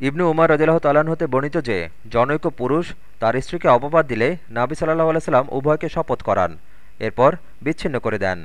ইবনু উমার রদিল্লাহ তালান হতে বর্ণিত যে, জনৈক পুরুষ তার স্ত্রীকে অপবাদ দিলে নাবি সাল্লাহ আলাইসাল্লাম উভয়কে শপথ করান, এরপর বিচ্ছিন্ন করে দেন।